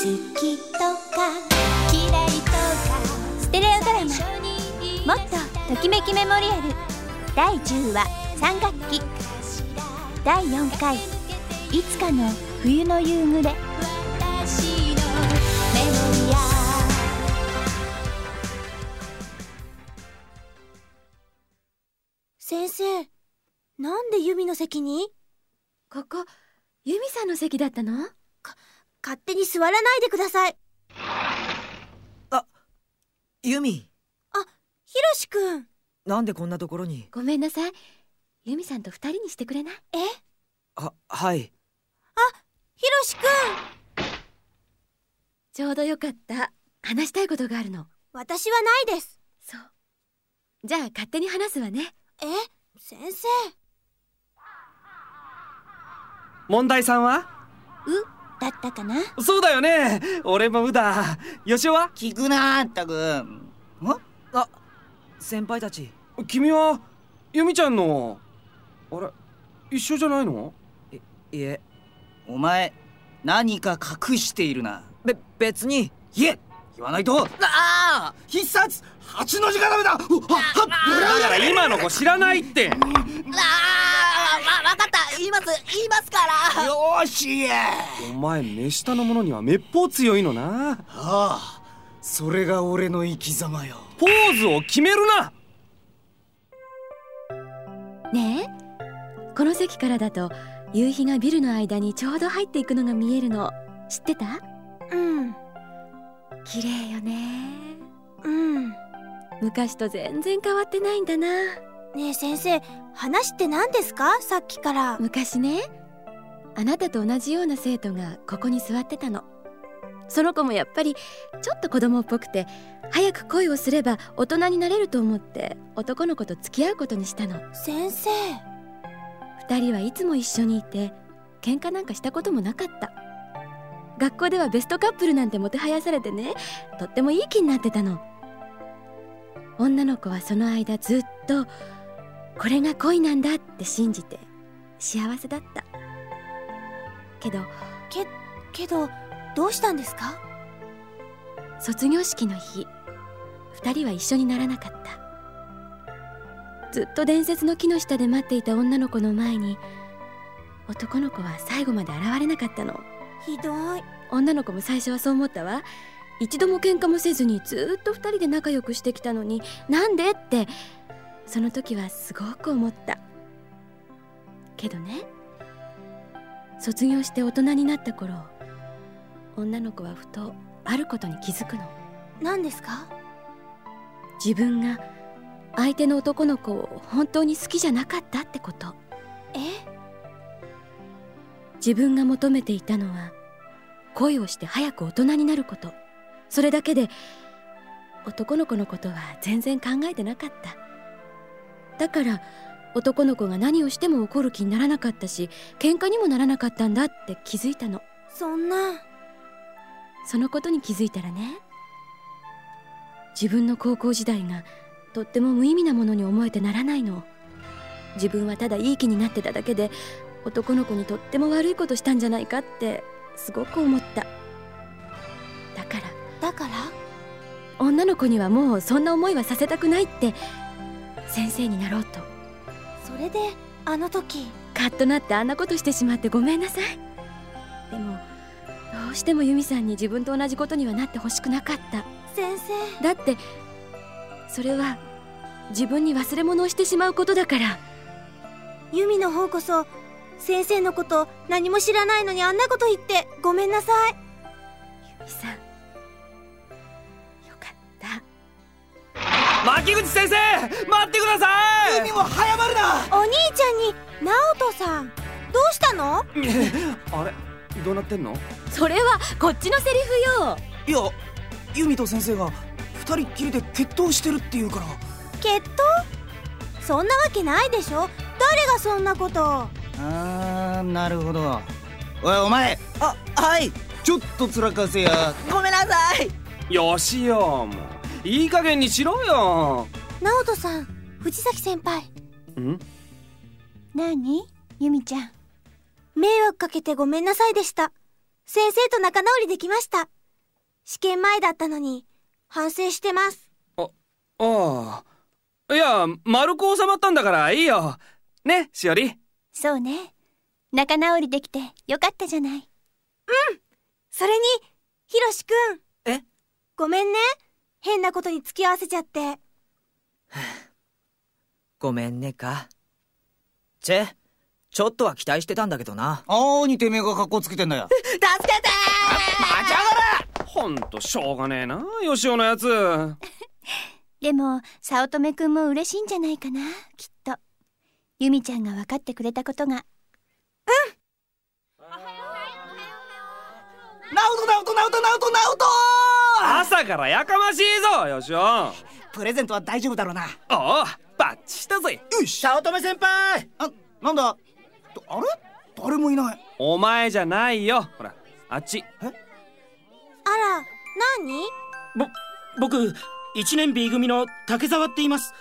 好きとか嫌いとか。ステレオドラマ。もっとときめきメモリアル。第10話3学期。第4回。いつかの冬の夕暮れ。私のメモリア先生なんでユミの席に？ここユミさんの席だったの？勝手に座らないでください。ユミ。ひろしくんなんでこんなところに？ごめんなさい。ユミさんと二人にしてくれない？え？ははい。ひろしくんちょうどよかった。話したいことがあるの。私はないです。そう。じゃあ勝手に話すわね。え？先生。問題さんは？だったかな？そうだよね。俺もうだ。よしおは？聞くなったくん。あ先輩たち。君は由美ちゃんの？あれ一緒じゃないの？いえ。お前何か隠しているな。べ別に。いえ言わないと。ああ必殺八の字固めだ。うははだから今の子知らないって。ああわわかった。言います言いますから。よーし。お前目下の者にはめっぽう強いのな。ああそれが俺の生き様よ。ポーズを決めるな。ねえこの席からだと夕日がビルの間にちょうど入っていくのが見えるの。知ってた？うん。綺麗よね。うん。昔と全然変わってないんだなねえ先生話って何ですか？さっきから。昔ねあなたと同じような生徒がここに座ってたの。その子もやっぱりちょっと子供っぽくて早く恋をすれば大人になれると思って男の子と付き合うことにしたの。先生。二人はいつも一緒にいて喧嘩なんかしたこともなかった。学校ではベストカップルなんてもてはやされてねとってもいい気になってたの。女の子はその間ずっとこれが恋なんだって信じて幸せだった。けどけけどどうしたんですか？卒業式の日二人は一緒にならなかった。ずっと伝説の木の下で待っていた女の子の前に男の子は最後まで現れなかったの。ひどい。女の子も最初はそう思ったわ。一度も喧嘩もせずにずっと二人で仲良くしてきたのになんでってその時はすごく思った。けどね卒業して大人になった頃女の子はふとあることに気づくの。何ですか？自分が相手の男の子を本当に好きじゃなかったってこと。え？自分が求めていたのは恋をして早く大人になること。それだけで男の子のことは全然考えてなかっただから男の子が何をしても怒る気にならなかったし喧嘩にもならなかったんだって気づいたの。そんな。そのことに気づいたらね自分の高校時代がとっても無意味なものに思えてならないの。自分はただいい気になってただけで男の子にとっても悪いことしたんじゃないかってすごく思った。だからだから？女の子にはもうそんな思いはさせたくないって先生になろうと。それであの時。カッとなってあんなことしてしまってごめんなさい。でもどうしてもユミさんに自分と同じことにはなってほしくなかった。先生。だってそれは自分に忘れ物をしてしまうことだから。ユミの方こそ先生のこと何も知らないのにあんなこと言ってごめんなさい。ユミさん牧口先生待ってください。君も早まるな。お兄ちゃんにナオトさんどうしたの？あれどうなってんの？それはこっちのセリフよ。いやユミと先生が二人っきりで決闘してるって言うから。決闘？そんなわけないでしょ。誰がそんなことあーなるほど。おいお前。あはい。ちょっとつらかせや。ごめんなさい。よしよもういい加減にしろよ。ナオトさん藤崎先輩。ん？何？ユミちゃん。迷惑かけてごめんなさいでした。先生と仲直りできました。試験前だったのに反省してます。ああいや丸く収まったんだからいいよ。ねしおり。そうね。仲直りできてよかったじゃない。それにひろしくんえ？ごめんね変なことに付き合わせちゃって。ごめんねか。チェちょっとは期待してたんだけどな。ああにてめえが格好つけてんだよ。助けて待ち上がれ！ほんとしょうがねえなよしおのやつ。でも早乙女くんも嬉しいんじゃないかなきっと。由美ちゃんが分かってくれたことが。ナウトナウトナウトナウトナウト朝からやかましいぞよしおあプレゼントは大丈夫だろうな。あバッチしたぜ。よし早乙女先輩。あなんだ？とあれ？誰もいない。お前じゃないよ。ほらあっち。あら何？ぼ僕一年 B 組の竹澤って言います。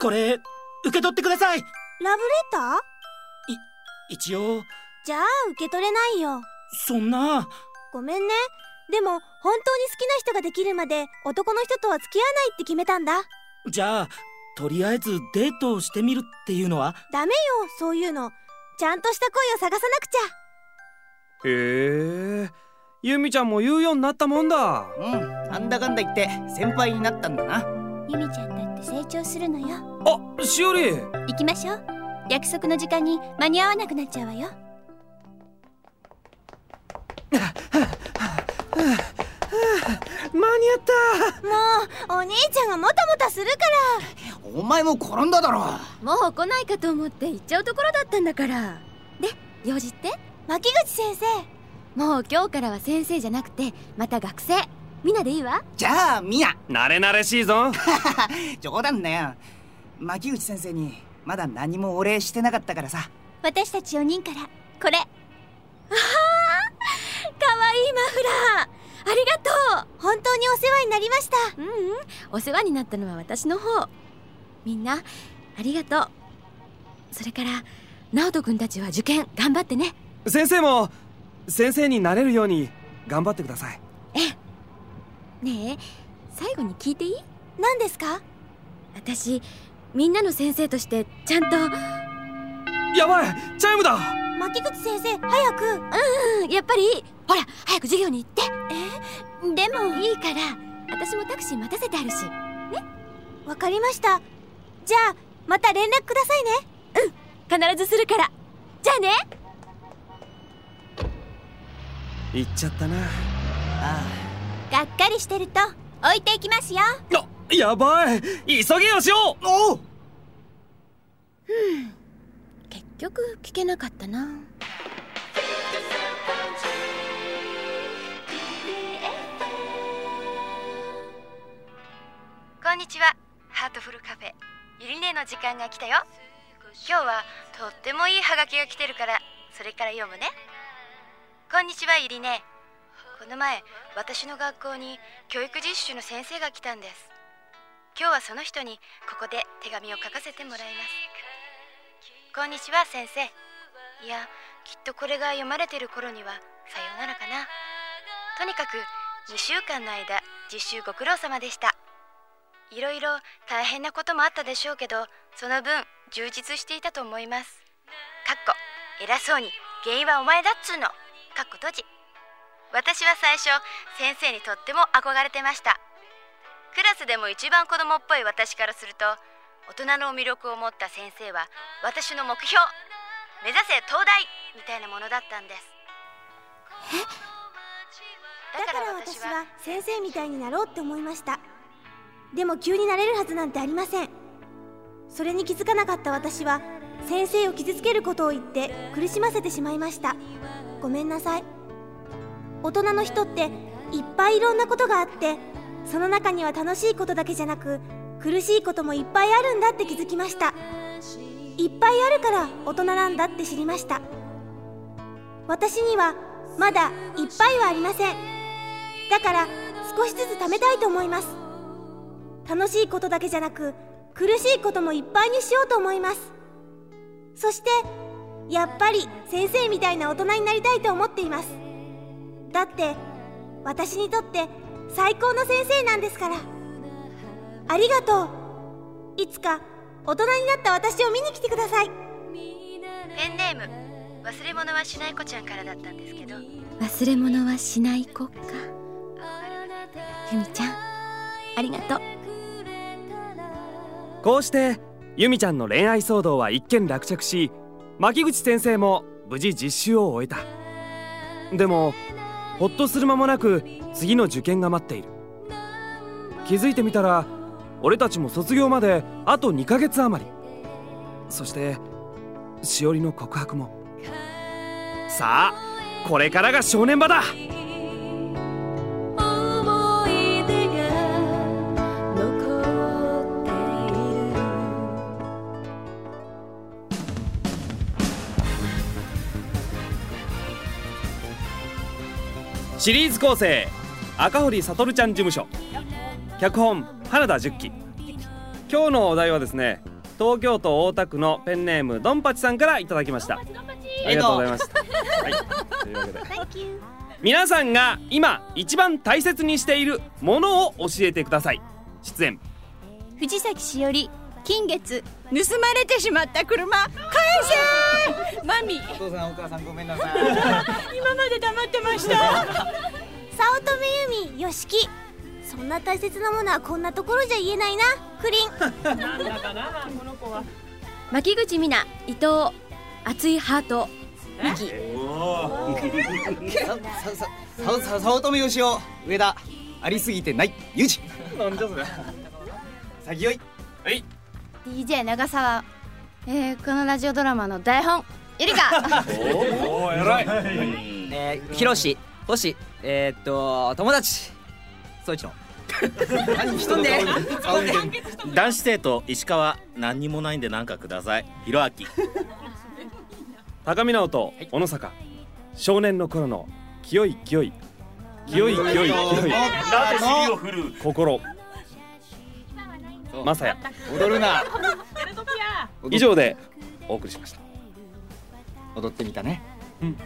これ受け取ってください。ラブレター？一応。じゃあ受け取れないよ。そんな。ごめんねでも本当に好きな人ができるまで男の人とは付き合わないって決めたんだ。じゃあとりあえずデートをしてみるっていうのは？ダメよそういうの。ちゃんとした恋を探さなくちゃ。へえ。由美ちゃんも言うようになったもんだ。うん。なんだかんだ言って先輩になったんだな。由美ちゃんだって成長するのよ。あしおり。行きましょう。約束の時間に間に合わなくなっちゃうわよ間に合った。もうお兄ちゃんがもたもたするから。お前も転んだだろ。もう来ないかと思って行っちゃうところだったんだから。で用事って？牧口先生。もう今日からは先生じゃなくてまた学生。みんなでいいわ？じゃあみな慣れ慣れしいぞ。冗談だよ。牧口先生にまだ何もお礼してなかったからさ。私たち4人からこれ。かわいいマフラー。ありがと本当にお世話になりました。ううんうん。お世話になったのは私の方。みんなありがとう。それから直人君たちは受験頑張ってね。先生も先生になれるように頑張ってください。ねえ最後に聞いていい？何ですか？私みんなの先生としてちゃんと。やばいチャイムだ。牧口先生早く。うんやっぱりいいほら早く授業に行って。でも。いいから私もタクシー待たせてあるし。わかりました。じゃあまた連絡くださいね。必ずするから。じゃあね。行っちゃったな。あがっかりしてると置いていきますよ。あやばい。急げよしおあおう。結局聞けなかったなこんにちは。ハートフルカフェ。ゆりねの時間が来たよ。今日はとってもいいハガキが来てるからそれから読むね。こんにちはゆりねこの前私の学校に教育実習の先生が来たんです。今日はその人にここで手紙を書かせてもらいます。こんにちは先生。いやきっとこれが読まれてる頃にはさようならかな。とにかく2週間の間実習ご苦労様でした。いろいろ大変なこともあったでしょうけどその分充実していたと思います。かっこ偉そうに原因はお前だっつうの。かっこ閉じ。私は最初先生にとっても憧れてました。クラスでも一番子供っぽい私からすると大人の魅力を持った先生は私の目標目指せ東大みたいなものだったんです。だから私は先生みたいになろうって思いました。でも急になれるはずなんてありません。それに気づかなかった私は先生を傷つけることを言って苦しませてしまいました。ごめんなさい。大人の人っていっぱいいろんなことがあってその中には楽しいことだけじゃなく苦しいこともいっぱいあるんだって気づきました。いっぱいあるから大人なんだって知りました。私にはまだいっぱいはありません。だから少しずつ貯めたいと思います。楽しいことだけじゃなく苦しいこともいっぱいにしようと思います。そしてやっぱり先生みたいな大人になりたいと思っています。だって私にとって最高の先生なんですから。ありがとう。いつか大人になった私を見に来てください。ペンネーム忘れ物はしない子ちゃんからだったんですけど。忘れ物はしない子か。ゆみちゃんありがとうこうして由美ちゃんの恋愛騒動は一件落着し牧口先生も無事実習を終えた。でもほっとする間もなく次の受験が待っている。気づいてみたら俺たちも卒業まであと2ヶ月余り。そしてしおりの告白も。さあこれからが正念場だ。シリーズ構成赤堀悟ちゃん事務所。脚本花田十喜今日のお題はですね東京都大田区のペンネームどんぱちさんからいただきました。ありがとうございました、はい、というわけで。皆さんが今一番大切にしているものを教えてください。出演。藤崎しおり金月盗まれてしまった車返せマミお父さんお母さんごめんなさい。今まで黙ってました。早乙女由美よしき。そんな大切なものはこんなところじゃ言えないなクリン牧口美奈伊藤熱いハートミキ。早乙女よしお上田ありすぎてないゆうじなんじゃそれ先よい。はい。DJ 長澤えー、このラジオドラマの台本ゆりかおお偉い。えー、ひろし、とし、えー、っと、友達、そいちの。何一人で男子生徒石川何にもないんで何かください。ひろあき高見直人小野坂。少年の頃の清い清い。清い清い清い。を振る心。まさや踊るな。以上でお送りしました踊ってみたね。うん。